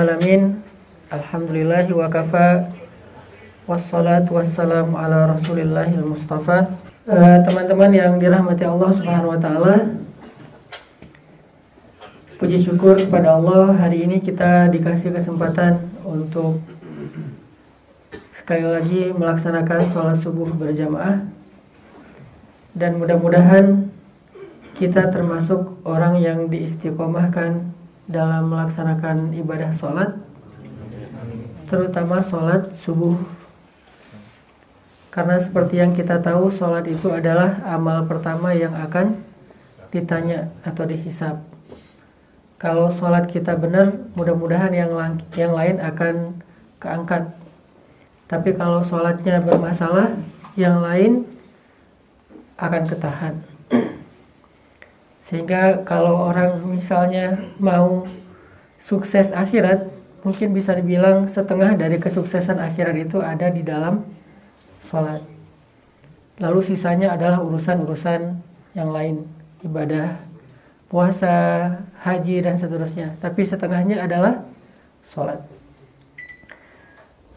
alamin. Alhamdulillahi wa kafa. Wassalatu wassalamu ala Rasulillahil Mustafa. Eh, Teman-teman yang dirahmati Allah Subhanahu wa taala, Puji syukur kepada Allah hari ini kita dikasih kesempatan untuk sekali lagi melaksanakan sholat subuh berjamaah dan mudah-mudahan kita termasuk orang yang diistiqomahkan dalam melaksanakan ibadah sholat terutama sholat subuh karena seperti yang kita tahu sholat itu adalah amal pertama yang akan ditanya atau dihisap kalau sholat kita benar, mudah-mudahan yang yang lain akan keangkat. Tapi kalau sholatnya bermasalah, yang lain akan ketahan. Sehingga kalau orang misalnya mau sukses akhirat, mungkin bisa dibilang setengah dari kesuksesan akhirat itu ada di dalam sholat. Lalu sisanya adalah urusan-urusan yang lain, ibadah puasa, haji dan seterusnya. Tapi setengahnya adalah sholat.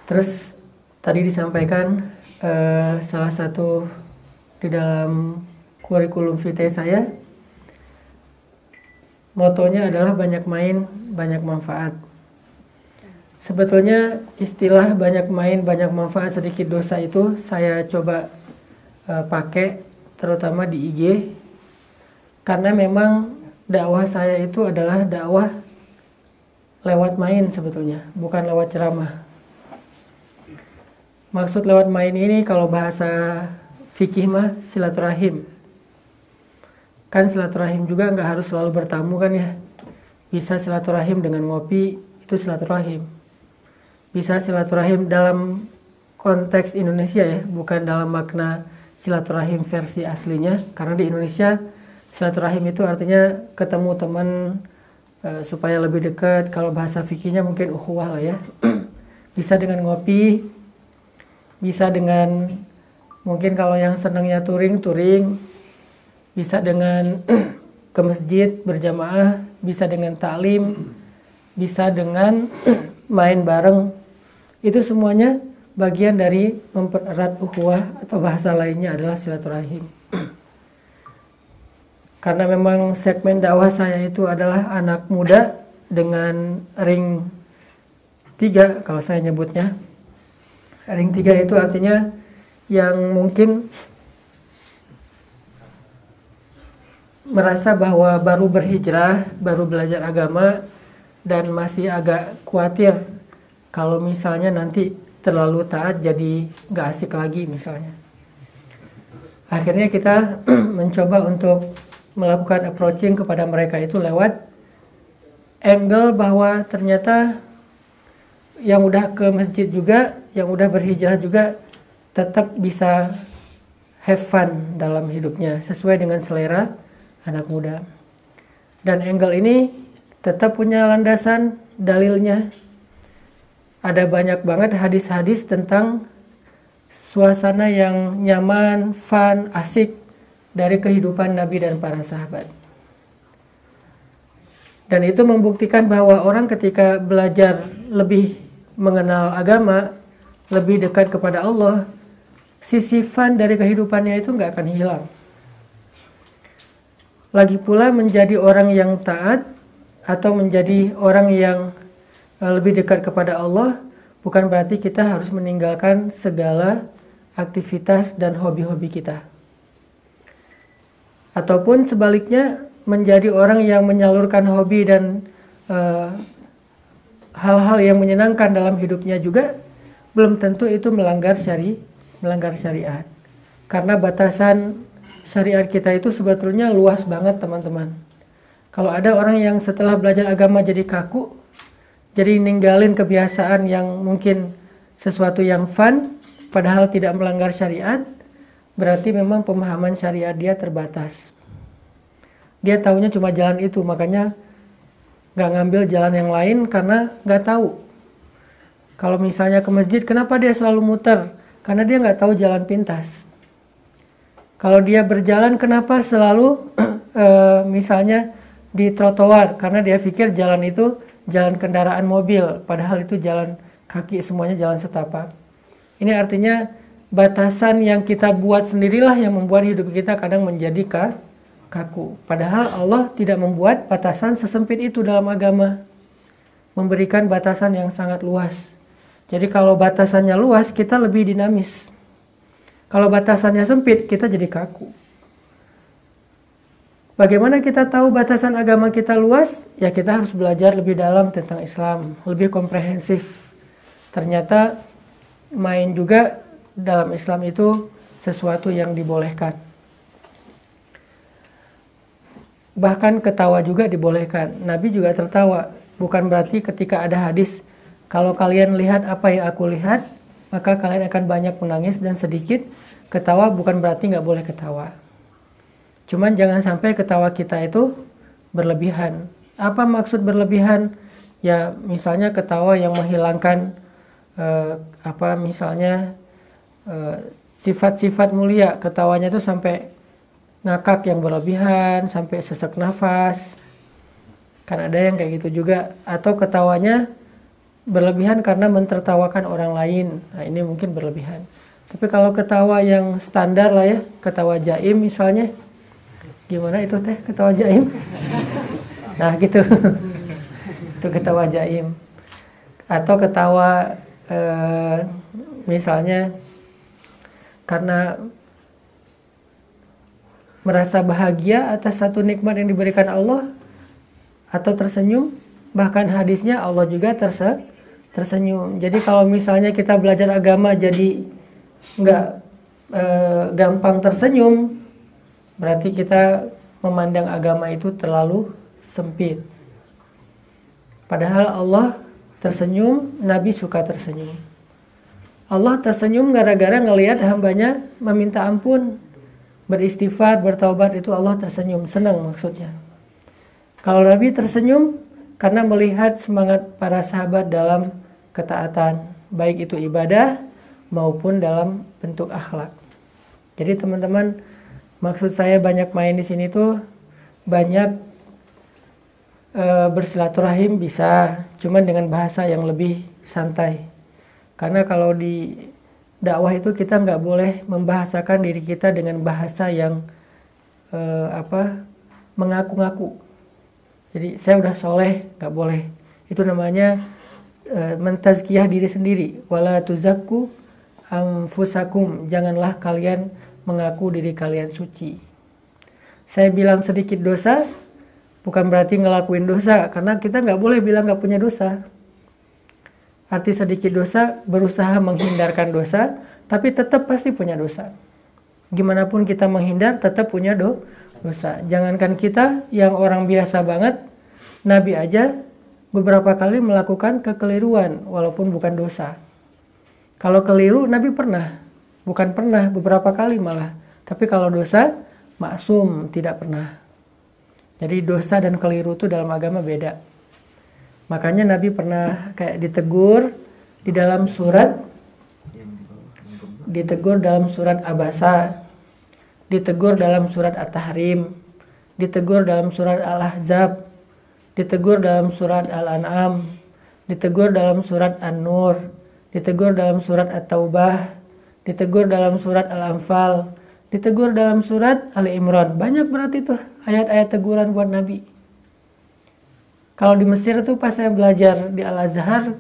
Terus tadi disampaikan eh, salah satu di dalam kurikulum vitae saya motonya adalah banyak main, banyak manfaat. Sebetulnya istilah banyak main, banyak manfaat, sedikit dosa itu saya coba eh, pakai terutama di IG karena memang dakwah saya itu adalah dakwah lewat main sebetulnya, bukan lewat ceramah. Maksud lewat main ini kalau bahasa fikih mah silaturahim. Kan silaturahim juga nggak harus selalu bertamu kan ya. Bisa silaturahim dengan ngopi, itu silaturahim. Bisa silaturahim dalam konteks Indonesia ya, bukan dalam makna silaturahim versi aslinya. Karena di Indonesia silaturahim itu artinya ketemu teman e, supaya lebih dekat kalau bahasa fikihnya mungkin ukhuwah lah ya bisa dengan ngopi bisa dengan mungkin kalau yang senangnya touring touring bisa dengan ke masjid berjamaah bisa dengan taklim bisa dengan main bareng. Itu semuanya bagian dari mempererat ukhuwah atau bahasa lainnya adalah silaturahim. Karena memang segmen dakwah saya itu adalah anak muda dengan ring tiga kalau saya nyebutnya. Ring tiga itu artinya yang mungkin merasa bahwa baru berhijrah baru belajar agama dan masih agak khawatir kalau misalnya nanti terlalu taat jadi nggak asik lagi misalnya. Akhirnya kita mencoba untuk melakukan approaching kepada mereka itu lewat angle bahwa ternyata yang udah ke masjid juga, yang udah berhijrah juga tetap bisa have fun dalam hidupnya sesuai dengan selera anak muda. Dan angle ini tetap punya landasan dalilnya. Ada banyak banget hadis-hadis tentang suasana yang nyaman, fun, asik dari kehidupan Nabi dan para sahabat. Dan itu membuktikan bahwa orang ketika belajar lebih mengenal agama, lebih dekat kepada Allah, sisi fun dari kehidupannya itu nggak akan hilang. Lagi pula menjadi orang yang taat atau menjadi orang yang lebih dekat kepada Allah bukan berarti kita harus meninggalkan segala aktivitas dan hobi-hobi kita. Ataupun sebaliknya menjadi orang yang menyalurkan hobi dan hal-hal uh, yang menyenangkan dalam hidupnya juga belum tentu itu melanggar syari melanggar syariat. Karena batasan syariat kita itu sebetulnya luas banget teman-teman Kalau ada orang yang setelah belajar agama jadi kaku, jadi ninggalin kebiasaan yang mungkin sesuatu yang fun, padahal tidak melanggar syariat, berarti memang pemahaman syariat dia terbatas. Dia tahunya cuma jalan itu, makanya nggak ngambil jalan yang lain karena nggak tahu. Kalau misalnya ke masjid, kenapa dia selalu muter? Karena dia nggak tahu jalan pintas. Kalau dia berjalan, kenapa selalu e, misalnya di trotoar? Karena dia pikir jalan itu jalan kendaraan mobil, padahal itu jalan kaki semuanya jalan setapak. Ini artinya batasan yang kita buat sendirilah yang membuat hidup kita kadang menjadi kaku. Padahal Allah tidak membuat batasan sesempit itu dalam agama. Memberikan batasan yang sangat luas. Jadi kalau batasannya luas, kita lebih dinamis. Kalau batasannya sempit, kita jadi kaku. Bagaimana kita tahu batasan agama kita luas? Ya kita harus belajar lebih dalam tentang Islam, lebih komprehensif. Ternyata main juga dalam Islam itu sesuatu yang dibolehkan. Bahkan ketawa juga dibolehkan. Nabi juga tertawa. Bukan berarti ketika ada hadis, kalau kalian lihat apa yang aku lihat, maka kalian akan banyak menangis dan sedikit ketawa bukan berarti nggak boleh ketawa. Cuman jangan sampai ketawa kita itu berlebihan. Apa maksud berlebihan? Ya misalnya ketawa yang menghilangkan uh, apa misalnya eh, sifat-sifat uh, mulia. Ketawanya itu sampai ngakak yang berlebihan, sampai sesak nafas. Kan ada yang kayak gitu juga. Atau ketawanya berlebihan karena mentertawakan orang lain. Nah, ini mungkin berlebihan. Tapi kalau ketawa yang standar lah ya, ketawa jaim misalnya, gimana itu teh ketawa jaim? Nah gitu, itu ketawa jaim. Atau ketawa eh, misalnya karena merasa bahagia atas satu nikmat yang diberikan Allah atau tersenyum bahkan hadisnya Allah juga terse tersenyum. Jadi kalau misalnya kita belajar agama jadi nggak e, gampang tersenyum, berarti kita memandang agama itu terlalu sempit. Padahal Allah tersenyum, Nabi suka tersenyum. Allah tersenyum gara-gara ngelihat hambanya meminta ampun, beristighfar, bertaubat itu Allah tersenyum, senang maksudnya. Kalau Nabi tersenyum karena melihat semangat para sahabat dalam ketaatan, baik itu ibadah maupun dalam bentuk akhlak. Jadi teman-teman, maksud saya banyak main di sini tuh banyak e, bersilaturahim bisa, cuman dengan bahasa yang lebih santai. Karena kalau di dakwah itu kita nggak boleh membahasakan diri kita dengan bahasa yang e, apa mengaku-ngaku. Jadi saya udah soleh, nggak boleh. Itu namanya e, mentazkiyah diri sendiri. Wala tuzakku anfusakum. Janganlah kalian mengaku diri kalian suci. Saya bilang sedikit dosa, bukan berarti ngelakuin dosa. Karena kita nggak boleh bilang nggak punya dosa. Arti sedikit dosa, berusaha menghindarkan dosa, tapi tetap pasti punya dosa. Gimana pun kita menghindar, tetap punya do dosa. Jangankan kita yang orang biasa banget, Nabi aja beberapa kali melakukan kekeliruan walaupun bukan dosa. Kalau keliru Nabi pernah, bukan pernah beberapa kali malah. Tapi kalau dosa maksum tidak pernah. Jadi dosa dan keliru itu dalam agama beda. Makanya Nabi pernah kayak ditegur di dalam surat ditegur dalam surat Abasa ditegur dalam surat At-Tahrim, ditegur dalam surat Al-Ahzab, ditegur dalam surat Al-An'am, ditegur dalam surat An-Nur, ditegur dalam surat At-Taubah, ditegur dalam surat Al-Anfal, ditegur dalam surat Ali Imran. Banyak berarti tuh ayat-ayat teguran buat Nabi. Kalau di Mesir tuh pas saya belajar di Al-Azhar,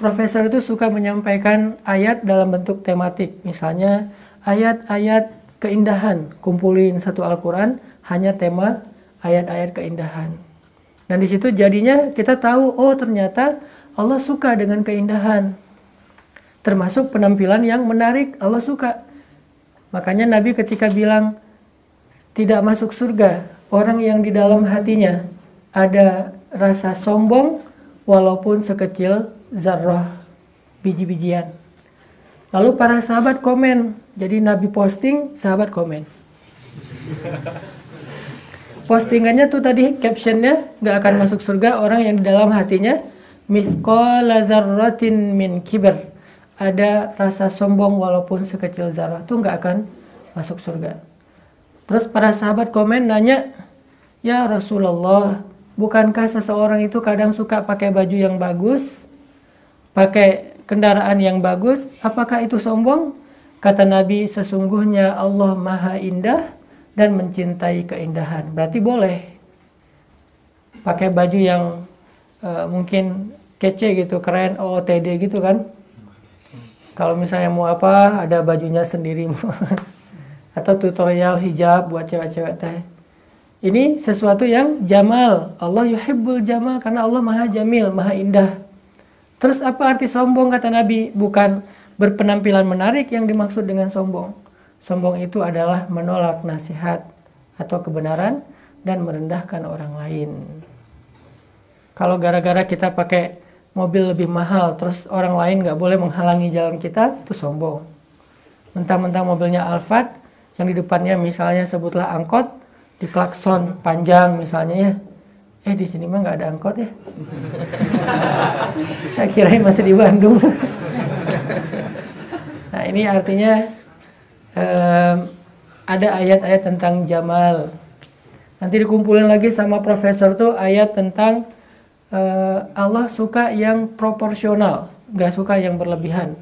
profesor itu suka menyampaikan ayat dalam bentuk tematik. Misalnya ayat-ayat keindahan, kumpulin satu Al-Quran hanya tema ayat-ayat keindahan. Dan di situ jadinya kita tahu, oh ternyata Allah suka dengan keindahan. Termasuk penampilan yang menarik, Allah suka. Makanya Nabi ketika bilang tidak masuk surga orang yang di dalam hatinya ada rasa sombong walaupun sekecil zarrah biji-bijian. Lalu para sahabat komen. Jadi Nabi posting, sahabat komen. Postingannya tuh tadi captionnya nggak akan masuk surga orang yang di dalam hatinya mithqala min kiber. Ada rasa sombong walaupun sekecil zarah tuh nggak akan masuk surga. Terus para sahabat komen nanya, "Ya Rasulullah, bukankah seseorang itu kadang suka pakai baju yang bagus, pakai kendaraan yang bagus, apakah itu sombong? Kata Nabi, sesungguhnya Allah Maha Indah dan mencintai keindahan. Berarti boleh pakai baju yang uh, mungkin kece gitu, keren, OOTD gitu kan. Kalau misalnya mau apa, ada bajunya sendiri. Atau tutorial hijab buat cewek-cewek teh. Ini sesuatu yang jamal. Allah yuhibbul jamal karena Allah maha jamil, maha indah. Terus apa arti sombong kata Nabi? Bukan berpenampilan menarik yang dimaksud dengan sombong. Sombong itu adalah menolak nasihat atau kebenaran dan merendahkan orang lain. Kalau gara-gara kita pakai mobil lebih mahal, terus orang lain nggak boleh menghalangi jalan kita, itu sombong. Mentang-mentang mobilnya Alphard, yang di depannya misalnya sebutlah angkot, di klakson panjang misalnya ya, eh di sini mah nggak ada angkot ya. Saya kirain masih di Bandung. Nah ini artinya um, ada ayat-ayat tentang Jamal. Nanti dikumpulin lagi sama profesor tuh ayat tentang uh, Allah suka yang proporsional nggak suka yang berlebihan.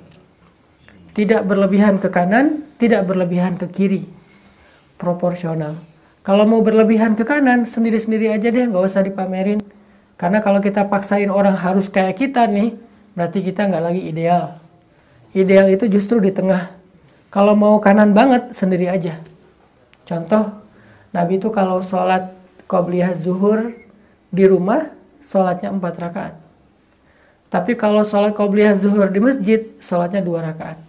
Tidak berlebihan ke kanan tidak berlebihan ke kiri. Proporsional kalau mau berlebihan ke kanan, sendiri-sendiri aja deh, nggak usah dipamerin. Karena kalau kita paksain orang harus kayak kita nih, berarti kita nggak lagi ideal. Ideal itu justru di tengah. Kalau mau kanan banget, sendiri aja. Contoh, Nabi itu kalau sholat qobliyah zuhur di rumah, sholatnya empat rakaat. Tapi kalau sholat qobliyah zuhur di masjid, sholatnya dua rakaat.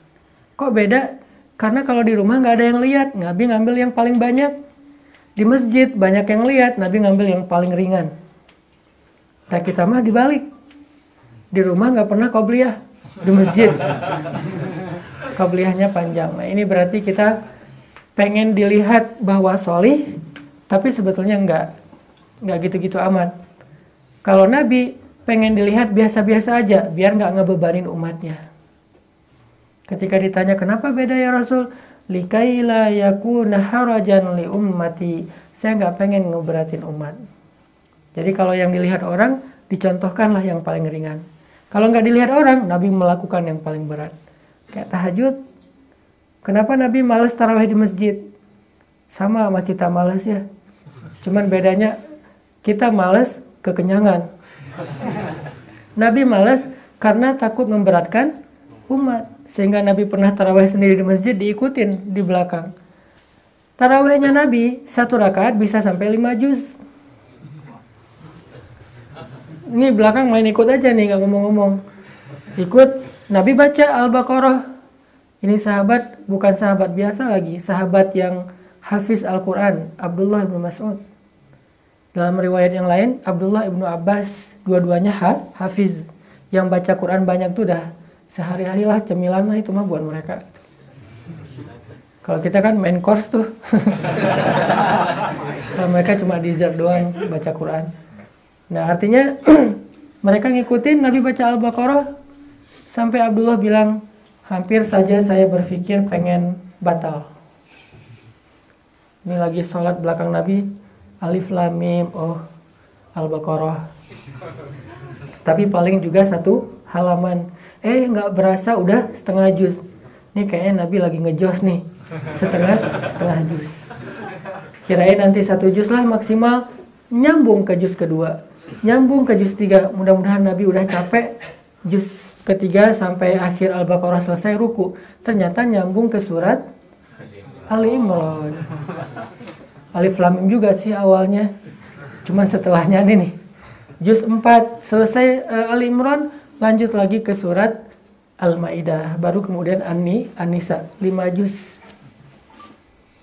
Kok beda? Karena kalau di rumah nggak ada yang lihat, Nabi ngambil yang paling banyak. Di masjid banyak yang lihat, Nabi ngambil yang paling ringan. Nah kita mah dibalik. Di rumah nggak pernah qobliyah. Di masjid. Qobliyahnya panjang. Nah ini berarti kita pengen dilihat bahwa solih, tapi sebetulnya nggak. Nggak gitu-gitu amat. Kalau Nabi pengen dilihat biasa-biasa aja, biar nggak ngebebanin umatnya. Ketika ditanya kenapa beda ya Rasul, likaila yakuna harajan li ummati. Saya nggak pengen ngeberatin umat. Jadi kalau yang dilihat orang, dicontohkanlah yang paling ringan. Kalau nggak dilihat orang, Nabi melakukan yang paling berat. Kayak tahajud. Kenapa Nabi males tarawih di masjid? Sama sama kita males ya. Cuman bedanya kita males kekenyangan. Nabi males karena takut memberatkan umat. Sehingga Nabi pernah taraweh sendiri di masjid diikutin di belakang. Tarawehnya Nabi satu rakaat bisa sampai lima juz. Ini belakang main ikut aja nih nggak ngomong-ngomong. Ikut Nabi baca Al-Baqarah. Ini sahabat bukan sahabat biasa lagi, sahabat yang hafiz Al-Quran, Abdullah bin Mas'ud. Dalam riwayat yang lain, Abdullah ibnu Abbas, dua-duanya ha, hafiz. Yang baca Quran banyak tuh dah sehari-hari lah cemilan lah itu mah buat mereka kalau kita kan main course tuh. Kalau mereka cuma dessert doang baca Quran. Nah artinya mereka ngikutin Nabi baca Al-Baqarah. Sampai Abdullah bilang hampir saja saya berpikir pengen batal. Ini lagi sholat belakang Nabi. Alif Lam Mim. Oh Al-Baqarah. Tapi paling juga satu halaman. Eh nggak berasa udah setengah jus ini kayaknya Nabi lagi ngejos nih. Setengah setengah jus kirain nanti satu jus lah maksimal. Nyambung ke jus kedua. Nyambung ke jus tiga. Mudah-mudahan Nabi udah capek. Jus ketiga sampai akhir Al-Baqarah selesai ruku. Ternyata nyambung ke surat Ali Imran Alif Lam juga sih awalnya cuman setelahnya nih nih jus 4 selesai uh, Ali Imran lanjut lagi ke surat Al-Maidah baru kemudian Ani Anisa 5 juz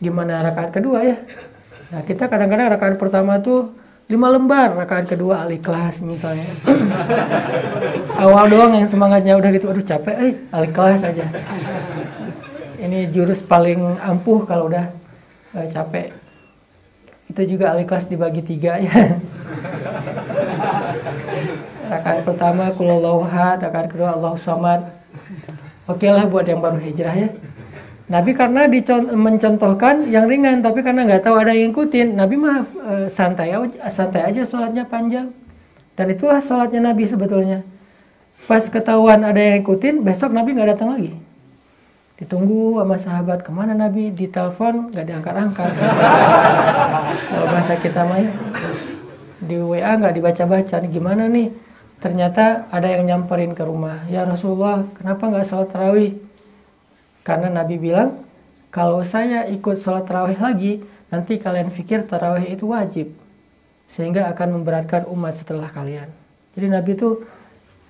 gimana rakaat kedua ya Nah kita kadang-kadang rakaat pertama tuh lima lembar, rakaat kedua al-ikhlas misalnya. Awal doang yang semangatnya udah gitu, aduh capek, eh al-ikhlas aja. Ini jurus paling ampuh kalau udah eh, capek. Itu juga al-ikhlas dibagi tiga ya. rakaat pertama kulallahu rakaat kedua Allah samad. Oke lah buat yang baru hijrah ya. Nabi karena mencontohkan yang ringan, tapi karena nggak tahu ada yang ngikutin, Nabi mah e, santai santai aja sholatnya panjang. Dan itulah sholatnya Nabi sebetulnya. Pas ketahuan ada yang ngikutin, besok Nabi nggak datang lagi. Ditunggu sama sahabat ke mana Nabi, ditelepon nggak diangkat-angkat. Kalau bahasa kita mah ya, di WA nggak dibaca-baca. Gimana nih? Ternyata ada yang nyamperin ke rumah. Ya Rasulullah, kenapa nggak sholat tarawih? Karena Nabi bilang, kalau saya ikut sholat tarawih lagi, nanti kalian pikir tarawih itu wajib. Sehingga akan memberatkan umat setelah kalian. Jadi Nabi itu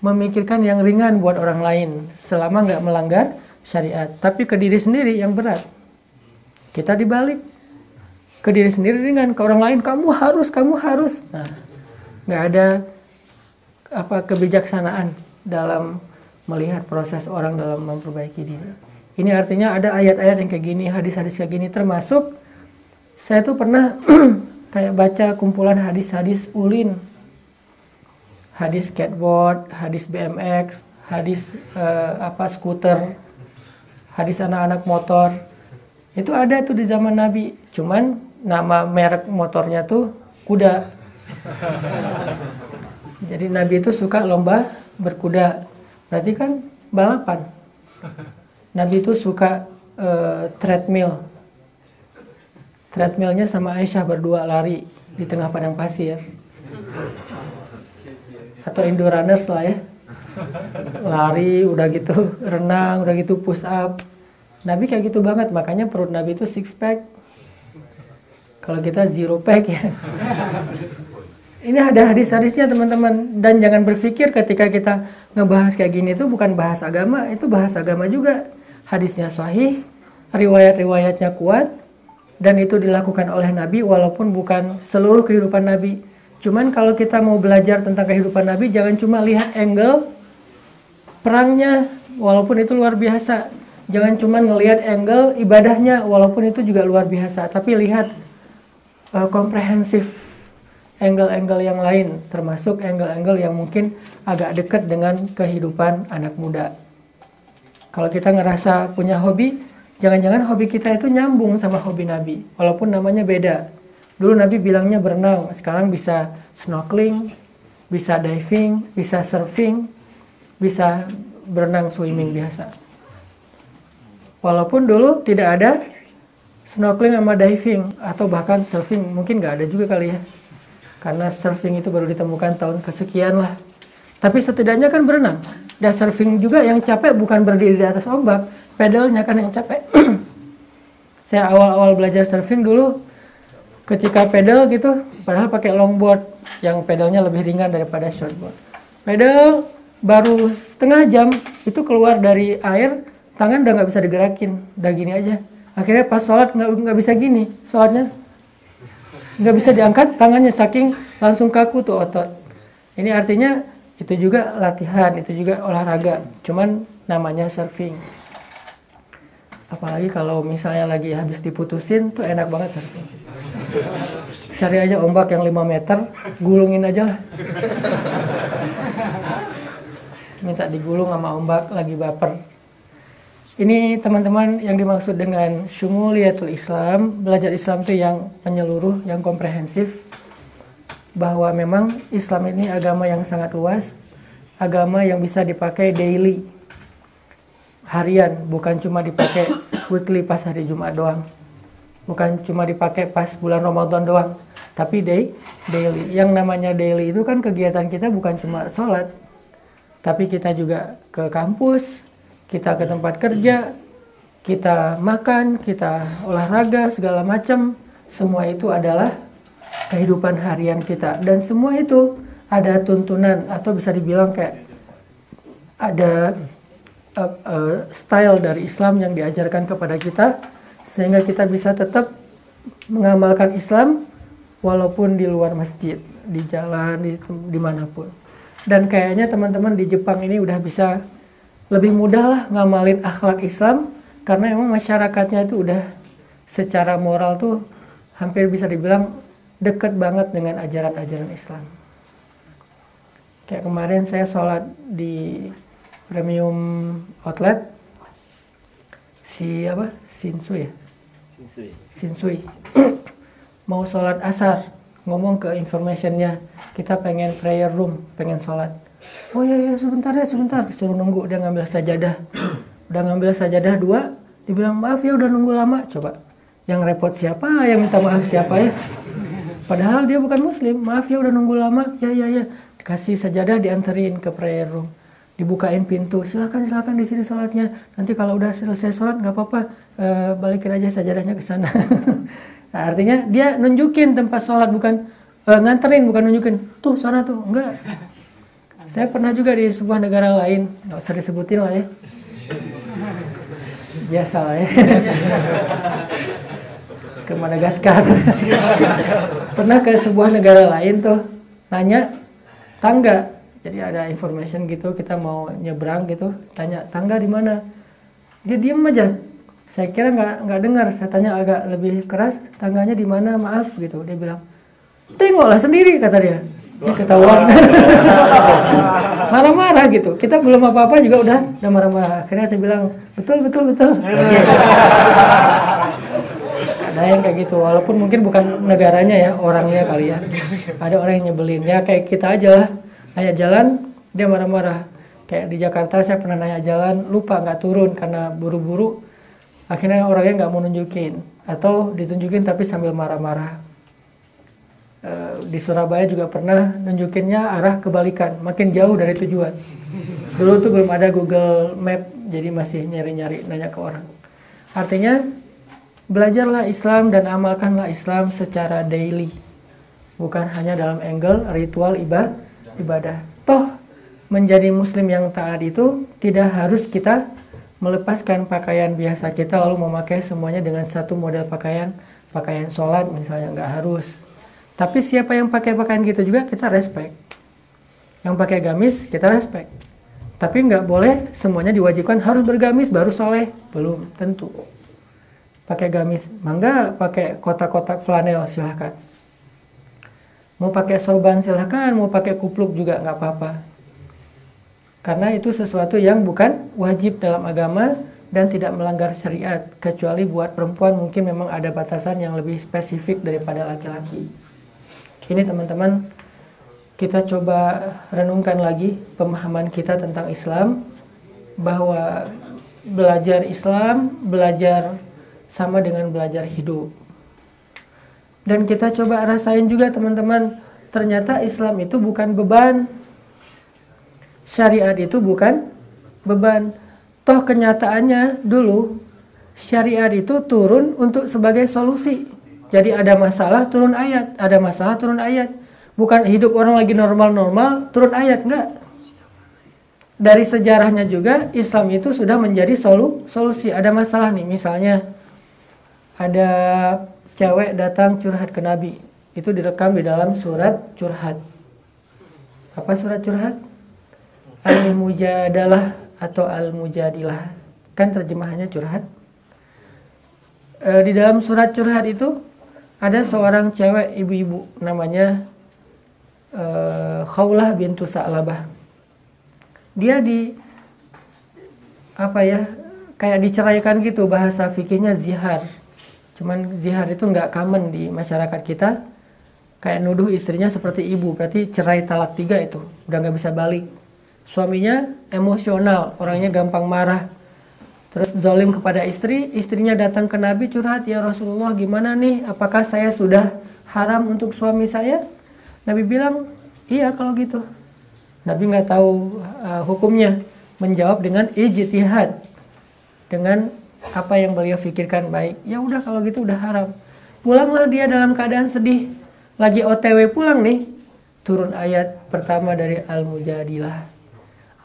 memikirkan yang ringan buat orang lain. Selama nggak melanggar syariat. Tapi ke diri sendiri yang berat. Kita dibalik. Ke diri sendiri ringan. Ke orang lain, kamu harus, kamu harus. Nah, nggak ada apa kebijaksanaan dalam melihat proses orang dalam memperbaiki diri. Ini artinya ada ayat-ayat yang kayak gini, hadis-hadis kayak gini termasuk saya tuh pernah kayak baca kumpulan hadis-hadis ulin. Hadis skateboard, hadis BMX, hadis uh, apa skuter, hadis anak-anak motor. Itu ada tuh di zaman Nabi. Cuman nama merek motornya tuh kuda. Jadi Nabi itu suka lomba berkuda. Berarti kan balapan. Nabi itu suka uh, treadmill. Treadmillnya sama Aisyah berdua lari di tengah padang pasir. Atau Indorunners lah ya. Lari, udah gitu renang, udah gitu push up. Nabi kayak gitu banget, makanya perut Nabi itu six pack. Kalau kita zero pack ya. Ini ada hadis-hadisnya teman-teman dan jangan berpikir ketika kita ngebahas kayak gini itu bukan bahas agama, itu bahas agama juga hadisnya sahih, riwayat-riwayatnya kuat, dan itu dilakukan oleh Nabi walaupun bukan seluruh kehidupan Nabi. Cuman kalau kita mau belajar tentang kehidupan Nabi, jangan cuma lihat angle perangnya, walaupun itu luar biasa. Jangan cuma ngelihat angle ibadahnya, walaupun itu juga luar biasa. Tapi lihat uh, komprehensif angle-angle yang lain, termasuk angle-angle yang mungkin agak dekat dengan kehidupan anak muda. Kalau kita ngerasa punya hobi, jangan-jangan hobi kita itu nyambung sama hobi Nabi, walaupun namanya beda. Dulu Nabi bilangnya berenang, sekarang bisa snorkeling, bisa diving, bisa surfing, bisa berenang swimming biasa. Walaupun dulu tidak ada snorkeling sama diving atau bahkan surfing mungkin nggak ada juga kali ya. Karena surfing itu baru ditemukan tahun kesekian lah. Tapi setidaknya kan berenang. Dan surfing juga yang capek bukan berdiri di atas ombak, pedalnya kan yang capek. Saya awal-awal belajar surfing dulu ketika pedal gitu, padahal pakai longboard yang pedalnya lebih ringan daripada shortboard. Pedal baru setengah jam itu keluar dari air, tangan udah nggak bisa digerakin, udah gini aja. Akhirnya pas sholat nggak nggak bisa gini, sholatnya nggak bisa diangkat tangannya saking langsung kaku tuh otot. Ini artinya itu juga latihan, itu juga olahraga. Cuman namanya surfing. Apalagi kalau misalnya lagi habis diputusin tuh enak banget surfing. Cari aja ombak yang 5 meter, gulungin aja lah. Minta digulung sama ombak lagi baper. Ini teman-teman yang dimaksud dengan syumuliyatul Islam, belajar Islam itu yang menyeluruh, yang komprehensif bahwa memang Islam ini agama yang sangat luas, agama yang bisa dipakai daily, harian, bukan cuma dipakai weekly pas hari Jumat doang, bukan cuma dipakai pas bulan Ramadan doang, tapi day, daily. Yang namanya daily itu kan kegiatan kita bukan cuma sholat, tapi kita juga ke kampus, kita ke tempat kerja, kita makan, kita olahraga segala macam, semua itu adalah kehidupan harian kita dan semua itu ada tuntunan atau bisa dibilang kayak ada uh, uh, style dari Islam yang diajarkan kepada kita sehingga kita bisa tetap mengamalkan Islam walaupun di luar masjid, di jalan, di di mana pun. Dan kayaknya teman-teman di Jepang ini udah bisa lebih mudah lah ngamalin akhlak Islam karena emang masyarakatnya itu udah secara moral tuh hampir bisa dibilang deket banget dengan ajaran-ajaran Islam. Kayak kemarin saya sholat di premium outlet si apa Shinsui ya Shinsui. Shinsui mau sholat asar ngomong ke informationnya kita pengen prayer room pengen sholat oh ya ya sebentar ya sebentar. Suruh nunggu dia ngambil sajadah. Udah ngambil sajadah dua dibilang maaf ya udah nunggu lama. Coba yang repot siapa? Yang minta maaf siapa ya? Padahal dia bukan muslim. Maaf ya udah nunggu lama. Ya ya ya. Dikasih sajadah dianterin ke prayer room. Dibukain pintu. Silakan silakan di sini sholatnya. Nanti kalau udah selesai sholat nggak apa-apa. Eh, balikin aja sajadahnya ke sana. Nah, artinya dia nunjukin tempat sholat bukan eh, nganterin bukan nunjukin. Tuh sana tuh. Enggak saya pernah juga di sebuah negara lain. Nggak usah disebutin lah ya. Biasa lah ya. Ke Madagaskar. Pernah ke sebuah negara lain tuh nanya tangga? Jadi ada information gitu kita mau nyebrang gitu tanya tangga di mana? Dia diem aja. Saya kira nggak nggak dengar. Saya tanya agak lebih keras tangganya di mana? Maaf gitu. Dia bilang tengoklah sendiri kata dia. Ini ketahuan. Marah-marah gitu. Kita belum apa-apa juga udah udah marah-marah. Akhirnya saya bilang betul betul betul. Ada yang kayak gitu. Walaupun mungkin bukan negaranya ya orangnya kali ya. Ada orang yang nyebelin. Ya kayak kita aja lah. Nanya jalan dia marah-marah. Kayak di Jakarta saya pernah nanya jalan lupa nggak turun karena buru-buru. Akhirnya orangnya nggak mau nunjukin. Atau ditunjukin tapi sambil marah-marah Eh, di Surabaya juga pernah nunjukinnya arah kebalikan makin jauh dari tujuan. Dulu tuh belum ada Google Map jadi masih nyari-nyari nanya ke orang. Artinya belajarlah Islam dan amalkanlah Islam secara daily. Bukan hanya dalam angle ritual ibadah ibadah. Toh menjadi muslim yang taat itu tidak harus kita melepaskan pakaian biasa kita lalu memakai semuanya dengan satu model pakaian. Pakaian sholat misalnya nggak harus tapi siapa yang pakai pakaian gitu juga kita respect. Yang pakai gamis kita respect. Tapi nggak boleh semuanya diwajibkan harus bergamis baru soleh. Belum tentu. Pakai gamis, mangga pakai kotak-kotak flanel silahkan. Mau pakai sorban silahkan, mau pakai kupluk juga nggak apa-apa. Karena itu sesuatu yang bukan wajib dalam agama dan tidak melanggar syariat. Kecuali buat perempuan mungkin memang ada batasan yang lebih spesifik daripada laki-laki. Ini teman-teman kita coba renungkan lagi pemahaman kita tentang Islam bahwa belajar Islam, belajar sama dengan belajar hidup. Dan kita coba rasain juga teman-teman, ternyata Islam itu bukan beban. Syariat itu bukan beban. Toh kenyataannya dulu syariat itu turun untuk sebagai solusi. Jadi ada masalah turun ayat, ada masalah turun ayat. Bukan hidup orang lagi normal-normal turun ayat enggak. Dari sejarahnya juga Islam itu sudah menjadi solu, solusi. Ada masalah nih misalnya ada cewek datang curhat ke Nabi. Itu direkam di dalam surat curhat. Apa surat curhat? Al-Mujadalah atau Al-Mujadilah. Kan terjemahannya curhat. E, di dalam surat curhat itu ada seorang cewek ibu-ibu namanya uh, Khawlah bintu Sa'labah. Dia di apa ya kayak diceraikan gitu bahasa fikihnya zihar. Cuman zihar itu nggak common di masyarakat kita. Kayak nuduh istrinya seperti ibu, berarti cerai talak tiga itu udah nggak bisa balik. Suaminya emosional, orangnya gampang marah, Terus zalim kepada istri, istrinya datang ke Nabi curhat, ya Rasulullah gimana nih, apakah saya sudah haram untuk suami saya? Nabi bilang, iya kalau gitu. Nabi nggak tahu uh, hukumnya, menjawab dengan ijtihad, dengan apa yang beliau pikirkan baik. Ya udah kalau gitu udah haram. Pulanglah dia dalam keadaan sedih, lagi OTW pulang nih, turun ayat pertama dari Al-Mujadilah.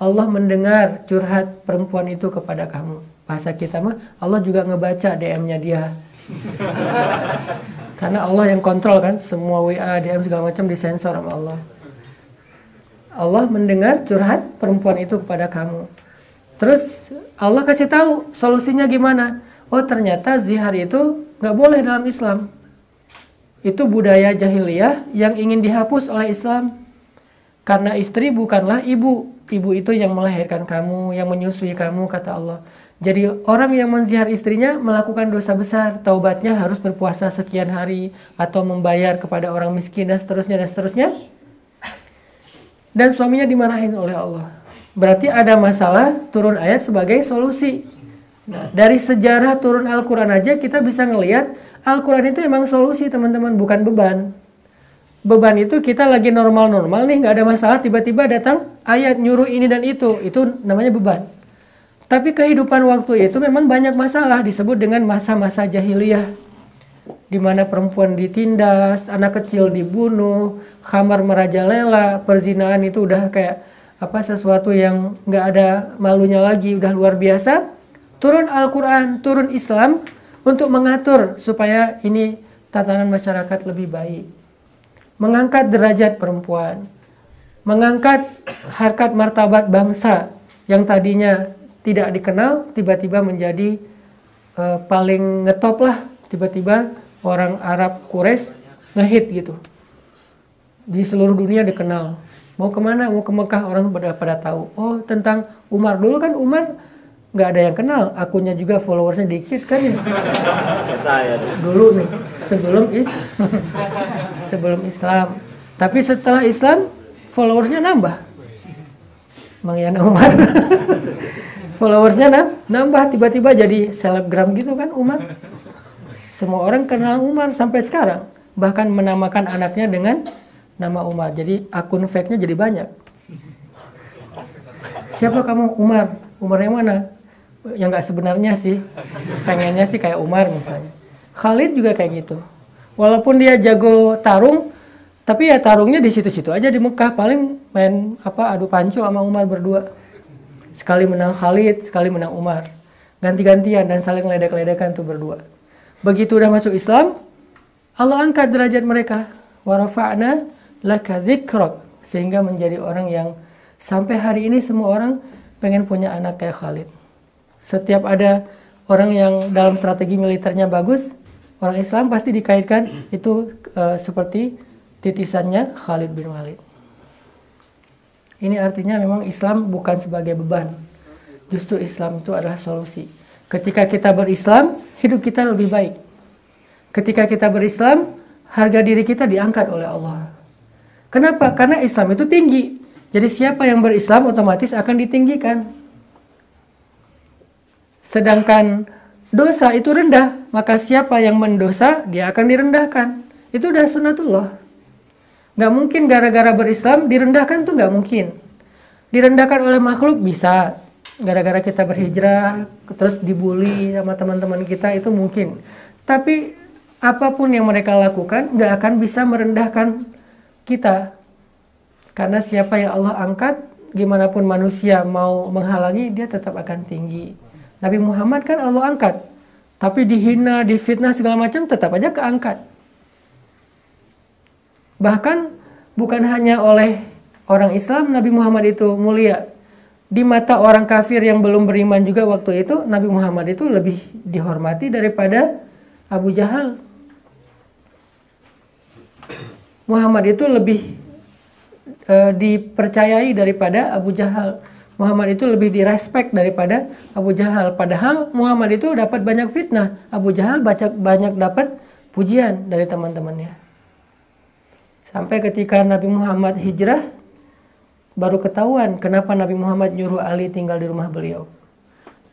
Allah mendengar curhat perempuan itu kepada kamu bahasa kita mah Allah juga ngebaca DM-nya dia Karena Allah yang kontrol kan semua WA, DM segala macam disensor sama Allah. Allah mendengar curhat perempuan itu kepada kamu. Terus Allah kasih tahu solusinya gimana. Oh ternyata zihar itu nggak boleh dalam Islam. Itu budaya jahiliyah yang ingin dihapus oleh Islam. Karena istri bukanlah ibu. Ibu itu yang melahirkan kamu, yang menyusui kamu, kata Allah. Jadi orang yang menzihar istrinya melakukan dosa besar, taubatnya harus berpuasa sekian hari atau membayar kepada orang miskin dan seterusnya dan seterusnya. Dan suaminya dimarahin oleh Allah. Berarti ada masalah turun ayat sebagai solusi. Nah, dari sejarah turun Al-Quran aja kita bisa ngelihat Al-Quran itu emang solusi teman-teman, bukan beban. Beban itu kita lagi normal-normal nih, nggak ada masalah, tiba-tiba datang ayat nyuruh ini dan itu, itu namanya beban. Tapi kehidupan waktu itu memang banyak masalah disebut dengan masa-masa jahiliyah. Di mana perempuan ditindas, anak kecil dibunuh, kamar merajalela, perzinahan itu udah kayak apa sesuatu yang nggak ada malunya lagi, udah luar biasa. Turun Al-Quran, turun Islam untuk mengatur supaya ini tatanan masyarakat lebih baik. Mengangkat derajat perempuan, mengangkat harkat martabat bangsa yang tadinya tidak dikenal tiba-tiba menjadi uh, paling ngetop lah. Tiba-tiba orang Arab Quraisy ngehit gitu. Di seluruh dunia dikenal. Mau ke mana mau ke Mekah? Orang pada pada tahu. Oh tentang Umar. Dulu kan Umar nggak ada yang kenal. Akunnya juga followersnya dikit kan ya? Dulu nih sebelum is sebelum Islam. Tapi setelah Islam followersnya nambah. Mang Yana Umar followersnya nambah tiba-tiba jadi selebgram gitu kan Umar? Semua orang kenal Umar sampai sekarang. Bahkan menamakan anaknya dengan nama Umar. Jadi akun fake-nya jadi banyak. Siapa kamu Umar? Umar yang mana? Yang nggak sebenarnya sih. Pengennya sih kayak Umar misalnya. Khalid juga kayak gitu. Walaupun dia jago tarung tapi ya tarungnya di situ-situ aja di Mekah. Paling main apa adu pancu sama Umar berdua Sekali menang Khalid, sekali menang Umar. Ganti-gantian dan saling ledek-ledekan tuh berdua. Begitu udah masuk Islam, Allah angkat derajat mereka. Warafa'na laka dzikrok. Sehingga menjadi orang yang sampai hari ini semua orang pengen punya anak kayak Khalid. Setiap ada orang yang dalam strategi militernya bagus, orang Islam pasti dikaitkan itu uh, seperti titisannya Khalid bin Walid. Ini artinya memang Islam bukan sebagai beban. Justru Islam itu adalah solusi. Ketika kita berislam, hidup kita lebih baik. Ketika kita berislam, harga diri kita diangkat oleh Allah. Kenapa? Karena Islam itu tinggi. Jadi siapa yang berislam otomatis akan ditinggikan. Sedangkan dosa itu rendah, maka siapa yang mendosa dia akan direndahkan. Itu udah sunatullah. Gak mungkin gara-gara berislam direndahkan tuh gak mungkin. Direndahkan oleh makhluk bisa. Gara-gara kita berhijrah, terus dibully sama teman-teman kita itu mungkin. Tapi apa pun yang mereka lakukan gak akan bisa merendahkan kita. Karena siapa yang Allah angkat, gimana pun manusia mau menghalangi, dia tetap akan tinggi. Nabi Muhammad kan Allah angkat. Tapi dihina, difitnah segala macam tetap aja keangkat. Bahkan bukan hanya oleh orang Islam Nabi Muhammad itu mulia. Di mata orang kafir yang belum beriman juga waktu itu Nabi Muhammad itu lebih dihormati daripada Abu Jahal. Muhammad itu lebih e, dipercayai daripada Abu Jahal. Muhammad itu lebih direspek daripada Abu Jahal. Padahal Muhammad itu dapat banyak fitnah. Abu Jahal banyak dapat pujian dari teman-temannya. Sampai ketika Nabi Muhammad hijrah, baru ketahuan kenapa Nabi Muhammad nyuruh Ali tinggal di rumah beliau.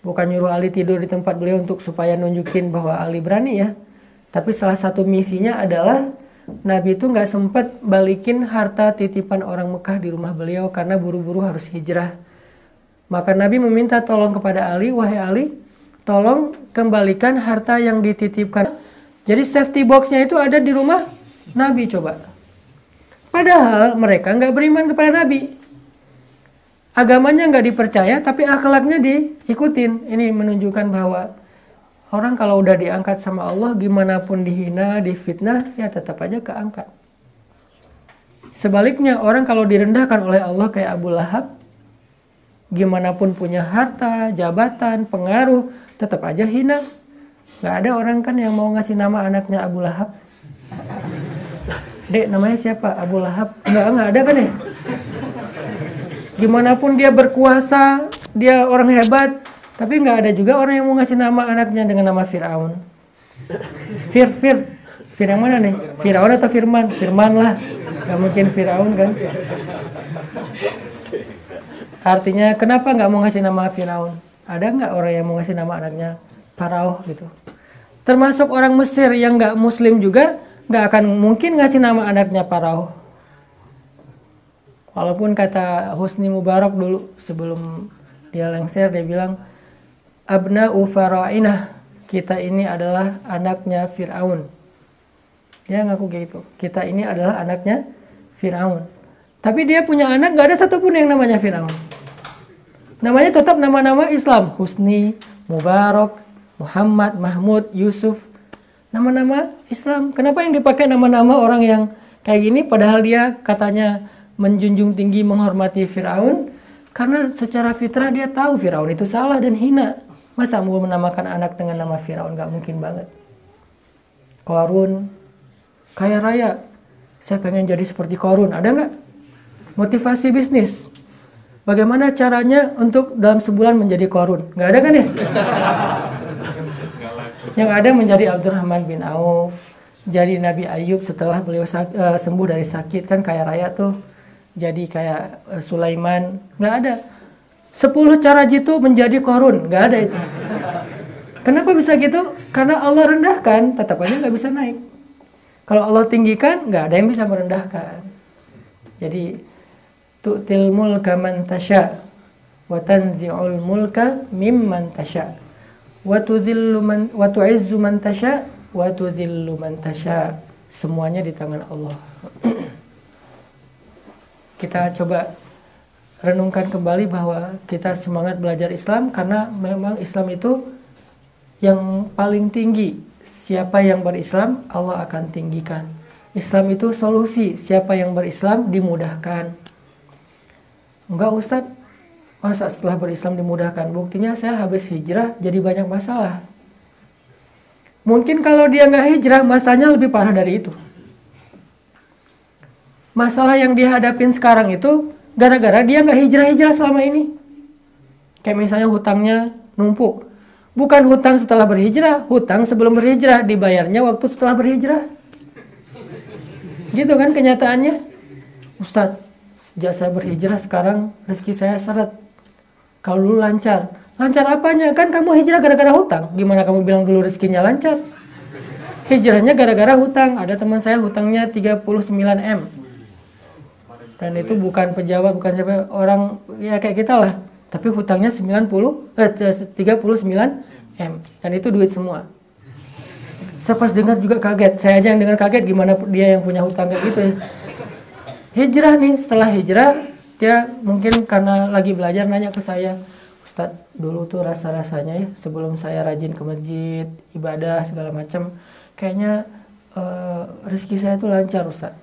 Bukan nyuruh Ali tidur di tempat beliau untuk supaya nunjukin bahwa Ali berani ya. Tapi salah satu misinya adalah Nabi itu nggak sempat balikin harta titipan orang Mekah di rumah beliau karena buru-buru harus hijrah. Maka Nabi meminta tolong kepada Ali, wahai Ali, tolong kembalikan harta yang dititipkan. Jadi safety boxnya itu ada di rumah Nabi coba. Padahal mereka nggak beriman kepada Nabi. Agamanya nggak dipercaya, tapi akhlaknya diikutin. Ini menunjukkan bahwa orang kalau udah diangkat sama Allah gimana pun dihina, difitnah ya tetap aja keangkat. Sebaliknya orang kalau direndahkan oleh Allah kayak Abu Lahab gimana pun punya harta, jabatan, pengaruh tetap aja hina. Gak ada orang kan yang mau ngasih nama anaknya Abu Lahab. Dek namanya siapa? Abu Lahab. Enggak, enggak ada kan ya? Gimana pun dia berkuasa, dia orang hebat, tapi nggak ada juga orang yang mau ngasih nama anaknya dengan nama Fir'aun. Fir, Fir. Fir yang mana nih? Fir'aun atau Firman? Firman lah. Gak mungkin Fir'aun kan? Artinya kenapa nggak mau ngasih nama Fir'aun? Ada nggak orang yang mau ngasih nama anaknya Parao gitu? Termasuk orang Mesir yang nggak Muslim juga nggak akan mungkin ngasih nama anaknya Parao. Walaupun kata Husni Mubarak dulu sebelum dia lengser dia bilang abna ufarainah kita ini adalah anaknya Fir'aun. Dia ngaku kayak gitu. Kita ini adalah anaknya Fir'aun. Tapi dia punya anak gak ada satupun yang namanya Fir'aun. Namanya tetap nama-nama Islam. Husni, Mubarak, Muhammad, Mahmud, Yusuf. Nama-nama Islam. Kenapa yang dipakai nama-nama orang yang kayak gini padahal dia katanya menjunjung tinggi menghormati Firaun karena secara fitrah dia tahu Firaun itu salah dan hina. Masa mau menamakan anak dengan nama Firaun Gak mungkin banget. Korun, kaya raya. Saya pengen jadi seperti Korun. Ada nggak? Motivasi bisnis. Bagaimana caranya untuk dalam sebulan menjadi Korun? Nggak ada kan ya? Yang ada menjadi Abdurrahman bin Auf, jadi Nabi Ayub setelah beliau uh, sembuh dari sakit kan kaya raya tuh jadi kayak uh, Sulaiman. Nggak ada. 10 cara jitu menjadi korun. Nggak ada itu. Kenapa bisa gitu? Karena Allah rendahkan tetap aja nggak bisa naik. Kalau Allah tinggikan nggak ada yang bisa merendahkan. Jadi tu'til mulka man tasha wa mulka mimman tasha wa tu'izzu man tasha wa semuanya di tangan Allah kita coba renungkan kembali bahwa kita semangat belajar Islam karena memang Islam itu yang paling tinggi. Siapa yang berislam, Allah akan tinggikan. Islam itu solusi. Siapa yang berislam dimudahkan. Enggak Ustaz, masa setelah berislam dimudahkan? Buktinya saya habis hijrah jadi banyak masalah. Mungkin kalau dia nggak hijrah, masanya lebih parah dari itu masalah yang dihadapin sekarang itu gara-gara dia nggak hijrah-hijrah selama ini. Kayak misalnya hutangnya numpuk. Bukan hutang setelah berhijrah, hutang sebelum berhijrah, dibayarnya waktu setelah berhijrah. Gitu kan kenyataannya. Ustadz, sejak saya berhijrah sekarang rezeki saya seret. Kalau dulu lancar. Lancar apanya? Kan kamu hijrah gara-gara hutang. Gimana kamu bilang dulu rezekinya lancar? Hijrahnya gara-gara hutang. Ada teman saya hutangnya 39 M dan itu bukan pejabat bukan siapa orang ya kayak kita lah tapi hutangnya 90 eh 39 M dan itu duit semua saya pas dengar juga kaget saya aja yang dengar kaget gimana dia yang punya hutang kayak gitu ya hijrah nih setelah hijrah dia mungkin karena lagi belajar nanya ke saya Ustadz dulu tuh rasa-rasanya ya sebelum saya rajin ke masjid ibadah segala macam kayaknya uh, rezeki saya tuh lancar Ustadz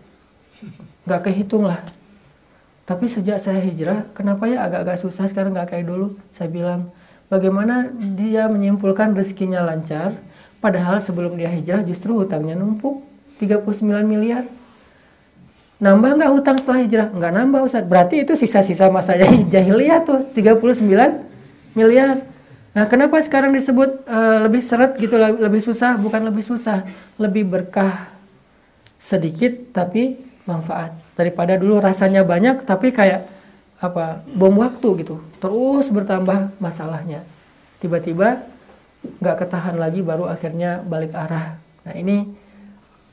nggak kehitung lah tapi sejak saya hijrah, kenapa ya agak-agak susah sekarang nggak kayak dulu? Saya bilang, bagaimana dia menyimpulkan rezekinya lancar, padahal sebelum dia hijrah justru hutangnya numpuk 39 miliar. Nambah nggak hutang setelah hijrah? Nggak nambah Ustaz. Berarti itu sisa-sisa masa jahiliyah tuh 39 miliar. Nah, kenapa sekarang disebut uh, lebih seret gitu, lebih susah? Bukan lebih susah, lebih berkah sedikit tapi manfaat daripada dulu rasanya banyak tapi kayak apa bom waktu gitu terus bertambah masalahnya tiba-tiba nggak ketahan lagi baru akhirnya balik arah nah ini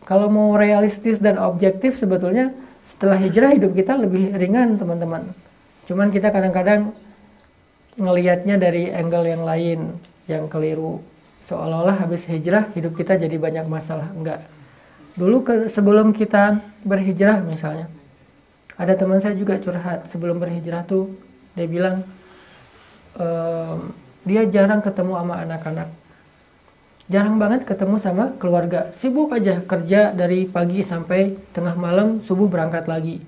kalau mau realistis dan objektif sebetulnya setelah hijrah hidup kita lebih ringan teman-teman. Cuman kita kadang-kadang ngelihatnya dari angle yang lain yang keliru. Seolah-olah habis hijrah hidup kita jadi banyak masalah. Enggak. Dulu ke, sebelum kita berhijrah misalnya ada teman saya juga curhat. Sebelum berhijrah tuh dia bilang ehm, dia jarang ketemu sama anak-anak jarang banget ketemu sama keluarga. Sibuk aja kerja dari pagi sampai tengah malam subuh berangkat lagi.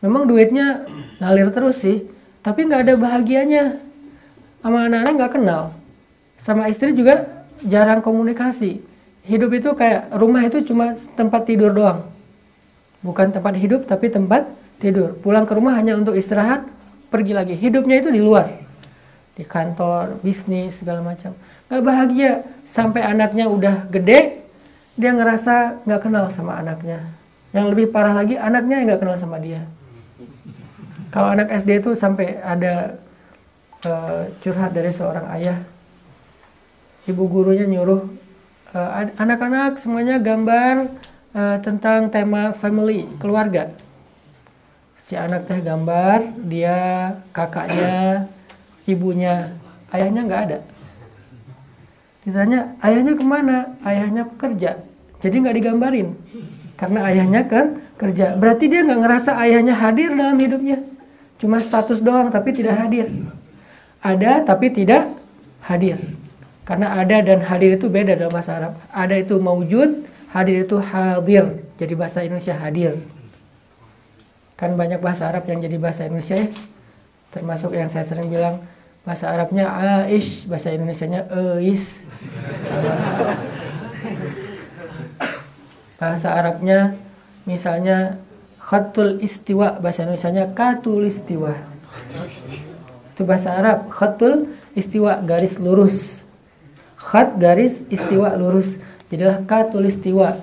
Memang duitnya ngalir terus sih tapi nggak ada bahagianya. Sama anak-anak nggak kenal. Sama istri juga jarang komunikasi. Hidup itu kayak rumah itu cuma tempat tidur doang. Bukan tempat hidup tapi tempat tidur. Pulang ke rumah hanya untuk istirahat pergi lagi. Hidupnya itu di luar. Di kantor bisnis segala macam nggak bahagia. Sampai anaknya udah gede dia ngerasa nggak kenal sama anaknya. Yang lebih parah lagi anaknya yang nggak kenal sama dia. Kalau anak SD itu sampai ada uh, curhat dari seorang ayah. Ibu gurunya nyuruh anak anak-anak semuanya gambar uh, tentang tema family keluarga. Si anak teh gambar dia kakaknya ibunya ayahnya nggak ada Ditanya, ayahnya ke mana? Ayahnya kerja. Jadi nggak digambarin. Karena ayahnya kan kerja. Berarti dia nggak ngerasa ayahnya hadir dalam hidupnya. Cuma status doang, tapi tidak hadir. Ada, tapi tidak hadir. Karena ada dan hadir itu beda dalam bahasa Arab. Ada itu maujud, hadir itu hadir. Jadi bahasa Indonesia hadir. Kan banyak bahasa Arab yang jadi bahasa Indonesia ya. Termasuk yang saya sering bilang, bahasa Arabnya Aish, bahasa Indonesianya Eis. bahasa Arabnya misalnya khatul istiwa bahasa Indonesia katul istiwa. Itu bahasa Arab khatul istiwa garis lurus. Khat garis istiwa lurus. Jadilah katul istiwa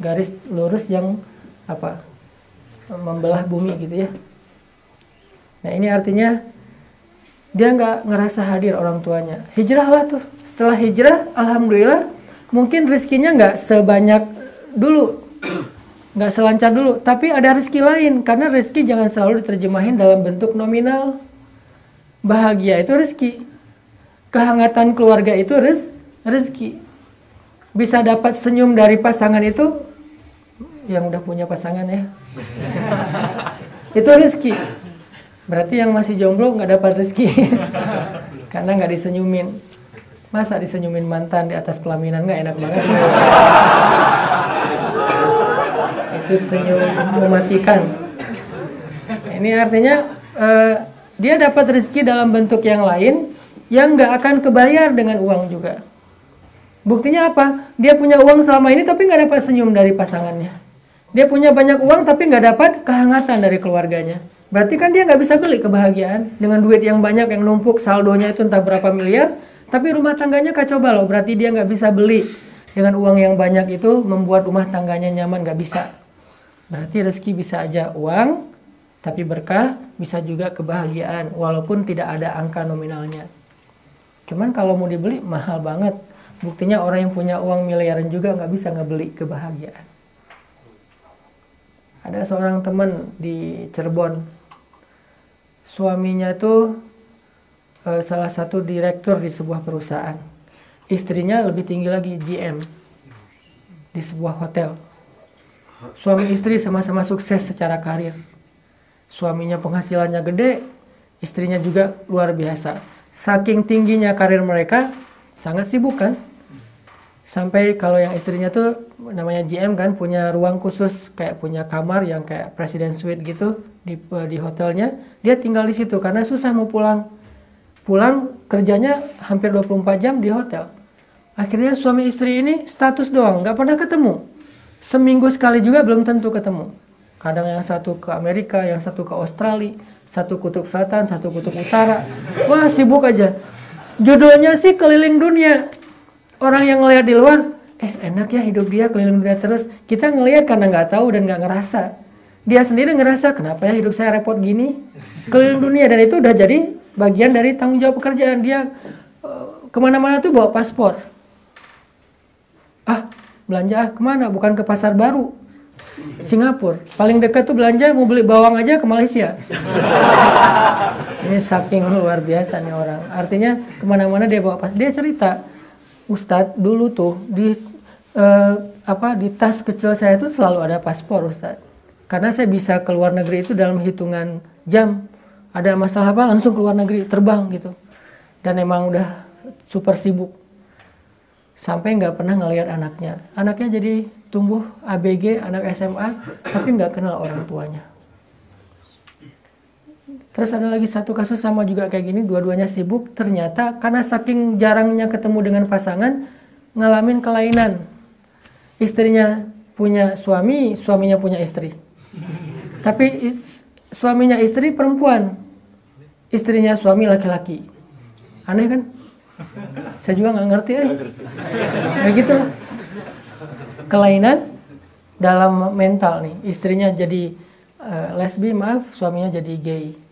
garis lurus yang apa? Membelah bumi gitu ya. Nah ini artinya dia nggak ngerasa hadir orang tuanya. Hijrah lah tuh. Setelah hijrah alhamdulillah mungkin rezekinya nggak sebanyak dulu. Nggak selancar dulu. Tapi ada rezeki lain karena rezeki jangan selalu diterjemahin dalam bentuk nominal. Bahagia itu rezeki. Kehangatan keluarga itu rez rezeki. Bisa dapat senyum dari pasangan itu yang udah punya pasangan ya. Itu rezeki berarti yang masih jomblo nggak dapat rezeki. Karena nggak disenyumin. Masa disenyumin mantan di atas pelaminan nggak enak banget? Itu senyum mematikan. Ini artinya uh, dia dapat rezeki dalam bentuk yang lain yang nggak akan kebayar dengan uang juga. Buktinya apa? Dia punya uang selama ini tapi nggak dapat senyum dari pasangannya. Dia punya banyak uang tapi nggak dapat kehangatan dari keluarganya berarti kan dia nggak bisa beli kebahagiaan dengan duit yang banyak yang numpuk saldonya itu entah berapa miliar tapi rumah tangganya kacau balau, berarti dia nggak bisa beli dengan uang yang banyak itu membuat rumah tangganya nyaman nggak bisa. Berarti rezeki bisa aja uang, tapi berkah bisa juga kebahagiaan walaupun tidak ada angka nominalnya. Cuman kalau mau dibeli mahal banget. Buktinya orang yang punya uang miliaran juga nggak bisa ngebeli kebahagiaan. Ada seorang teman di Cirebon, suaminya tuh uh, salah satu direktur di sebuah perusahaan. Istrinya lebih tinggi lagi GM di sebuah hotel. Suami istri sama-sama sukses secara karir. Suaminya penghasilannya gede, istrinya juga luar biasa. Saking tingginya karir mereka, sangat sibuk kan? Sampai kalau yang istrinya tuh namanya GM kan punya ruang khusus kayak punya kamar yang kayak presiden suite gitu di di hotelnya, dia tinggal di situ karena susah mau pulang pulang kerjanya hampir 24 jam di hotel. Akhirnya suami istri ini status doang, nggak pernah ketemu. Seminggu sekali juga belum tentu ketemu. Kadang yang satu ke Amerika, yang satu ke Australia, satu kutub selatan, satu kutub utara. Wah sibuk aja. Judulnya sih keliling dunia. Orang yang ngeliat di luar, eh enak ya hidup dia keliling dunia terus. Kita ngeliat karena nggak tahu dan nggak ngerasa. Dia sendiri ngerasa kenapa ya hidup saya repot gini. Keliling dunia dan itu udah jadi bagian dari tanggung jawab pekerjaan dia. Uh, ke mana-mana tuh bawa paspor. Ah belanja ah ke mana? Bukan ke pasar baru. Singapura. Paling dekat tuh belanja mau beli bawang aja ke Malaysia. Ini saking luar biasa nih orang. Artinya ke mana-mana dia bawa pas dia cerita Ustadz dulu tuh di uh, apa di tas kecil saya itu selalu ada paspor Ustadz karena saya bisa keluar negeri itu dalam hitungan jam ada masalah apa langsung ke luar negeri terbang gitu dan emang udah super sibuk sampai nggak pernah ngelihat anaknya. Anaknya jadi tumbuh ABG, anak SMA, tapi nggak kenal orang tuanya. Terus ada lagi satu kasus sama juga kayak gini, dua-duanya sibuk. Ternyata karena saking jarangnya ketemu dengan pasangan, ngalamin kelainan. Istrinya punya suami, suaminya punya istri. Tapi suaminya istri perempuan, istrinya suami laki-laki. Aneh kan? Saya juga nggak ngerti eh. Kayak gitu Kelainan dalam mental nih. Istrinya jadi uh, lesbi, maaf, suaminya jadi gay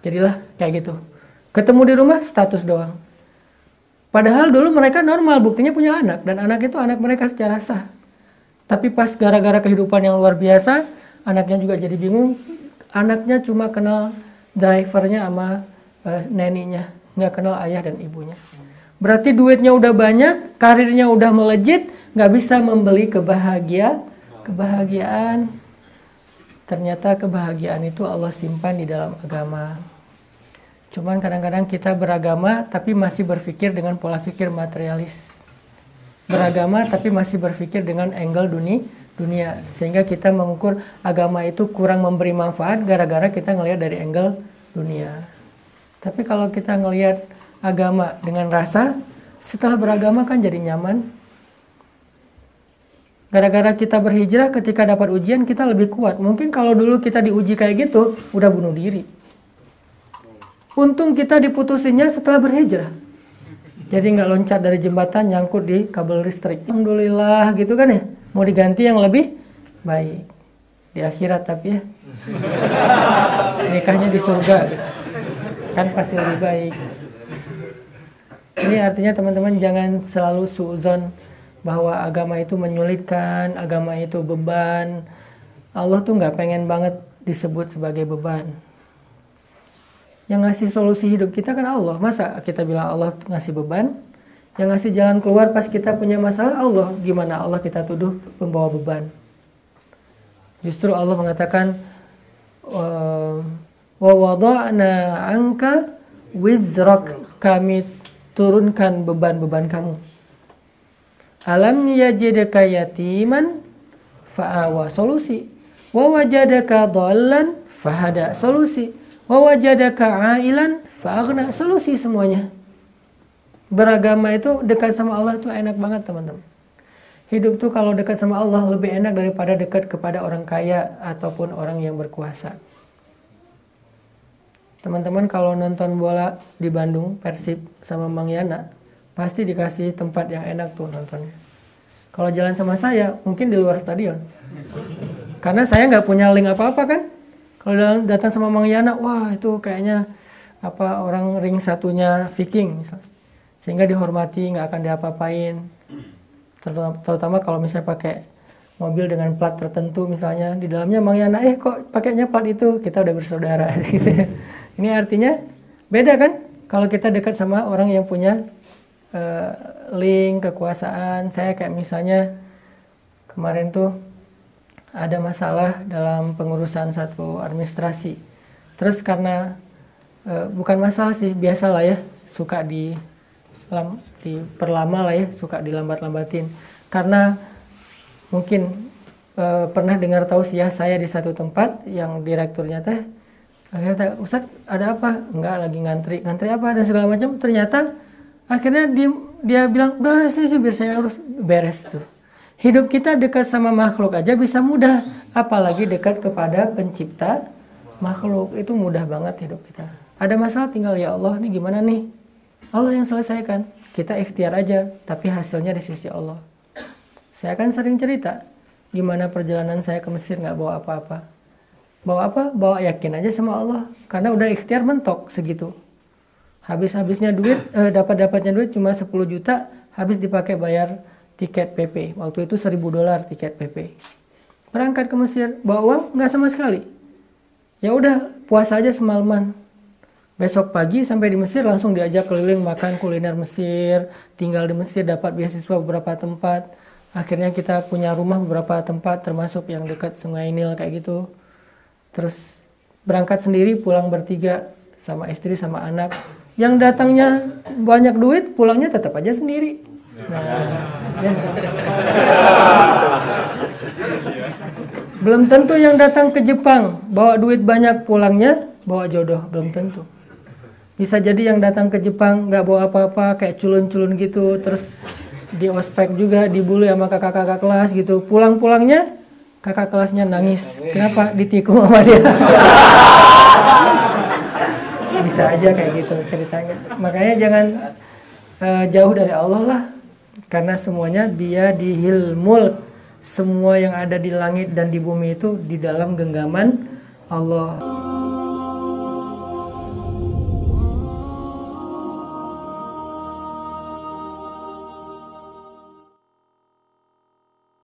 Jadilah kayak gitu. Ketemu di rumah status doang. Padahal dulu mereka normal, buktinya punya anak dan anak itu anak mereka secara sah. Tapi pas gara-gara kehidupan yang luar biasa, anaknya juga jadi bingung. Anaknya cuma kenal drivernya sama uh, neninya, nggak kenal ayah dan ibunya. Berarti duitnya udah banyak, karirnya udah melejit, nggak bisa membeli kebahagiaan, kebahagiaan. Ternyata kebahagiaan itu Allah simpan di dalam agama. Cuman kadang-kadang kita beragama tapi masih berpikir dengan pola pikir materialis. Beragama tapi masih berpikir dengan angle dunia, dunia. Sehingga kita mengukur agama itu kurang memberi manfaat gara-gara kita ngelihat dari angle dunia. Tapi kalau kita ngelihat agama dengan rasa, setelah beragama kan jadi nyaman. Gara-gara kita berhijrah ketika dapat ujian kita lebih kuat. Mungkin kalau dulu kita diuji kayak gitu, udah bunuh diri. Untung kita diputusinnya setelah berhijrah. Jadi nggak loncat dari jembatan nyangkut di kabel listrik. Alhamdulillah gitu kan ya. Mau diganti yang lebih baik. Di akhirat tapi ya. Nikahnya di surga. Kan pasti lebih baik. Ini artinya teman-teman jangan selalu suuzon bahwa agama itu menyulitkan, agama itu beban. Allah tuh nggak pengen banget disebut sebagai beban yang ngasih solusi hidup kita kan Allah. Masa kita bilang Allah ngasih beban? Yang ngasih jalan keluar pas kita punya masalah Allah. Gimana Allah kita tuduh pembawa beban? Justru Allah mengatakan wa wada'na anka wizrak kami turunkan beban-beban kamu. Alam yajidaka yatiman fa'awa solusi. Wa wajadaka dhallan fahada solusi wajadaka ailan fa'aghna. Solusi semuanya. Beragama itu dekat sama Allah itu enak banget teman-teman. Hidup tuh kalau dekat sama Allah lebih enak daripada dekat kepada orang kaya ataupun orang yang berkuasa. Teman-teman kalau nonton bola di Bandung Persib sama Mang Yana pasti dikasih tempat yang enak tuh nontonnya. Kalau jalan sama saya mungkin di luar stadion. Karena saya nggak punya link apa-apa kan kalau datang sama Mang Yana, wah itu kayaknya apa orang ring satunya Viking misalnya. Sehingga dihormati, nggak akan diapa-apain. Terutama, kalau misalnya pakai mobil dengan plat tertentu misalnya di dalamnya Mang Yana, eh kok pakainya plat itu? Kita udah bersaudara gitu ya. Ini artinya beda kan? Kalau kita dekat sama orang yang punya uh, link kekuasaan, saya kayak misalnya kemarin tuh ada masalah dalam pengurusan satu administrasi. Terus karena e, bukan masalah sih, biasa lah ya, suka di lam, diperlama lah ya, suka dilambat-lambatin. Karena mungkin e, pernah dengar tahu sih ya saya di satu tempat yang direkturnya teh akhirnya teh Ustaz ada apa? Enggak lagi ngantri, ngantri apa dan segala macam. Ternyata akhirnya dia, dia bilang udah sih biar saya harus beres tuh Hidup kita dekat sama makhluk aja bisa mudah, apalagi dekat kepada pencipta makhluk. Itu mudah banget hidup kita. Ada masalah tinggal ya Allah, nih gimana nih? Allah yang selesaikan. Kita ikhtiar aja, tapi hasilnya di sisi Allah. Saya kan sering cerita, gimana perjalanan saya ke Mesir nggak bawa apa-apa. Bawa apa? Bawa yakin aja sama Allah. Karena udah ikhtiar mentok segitu. Habis-habisnya duit, eh, dapat-dapatnya duit cuma 10 juta, habis dipakai bayar tiket PP. Waktu itu 1000 dolar tiket PP. Berangkat ke Mesir, bawa uang nggak sama sekali. Ya udah, puasa aja semalaman. Besok pagi sampai di Mesir langsung diajak keliling makan kuliner Mesir, tinggal di Mesir dapat beasiswa beberapa tempat. Akhirnya kita punya rumah beberapa tempat termasuk yang dekat Sungai Nil kayak gitu. Terus berangkat sendiri pulang bertiga sama istri sama anak. Yang datangnya banyak duit, pulangnya tetap aja sendiri Belum tentu yang datang ke Jepang bawa duit banyak pulangnya bawa jodoh belum tentu. Bisa jadi yang datang ke Jepang nggak bawa apa-apa kayak culun-culun gitu terus di ospek juga dibully sama kakak-kakak kelas gitu. Pulang-pulangnya kakak kelasnya nangis. Kenapa? Ditikung sama dia. Bisa aja kayak gitu ceritanya. Makanya jangan eh, jauh dari Allah lah. Karena semuanya dia dihilmul semua yang ada di langit dan di bumi itu di dalam genggaman Allah.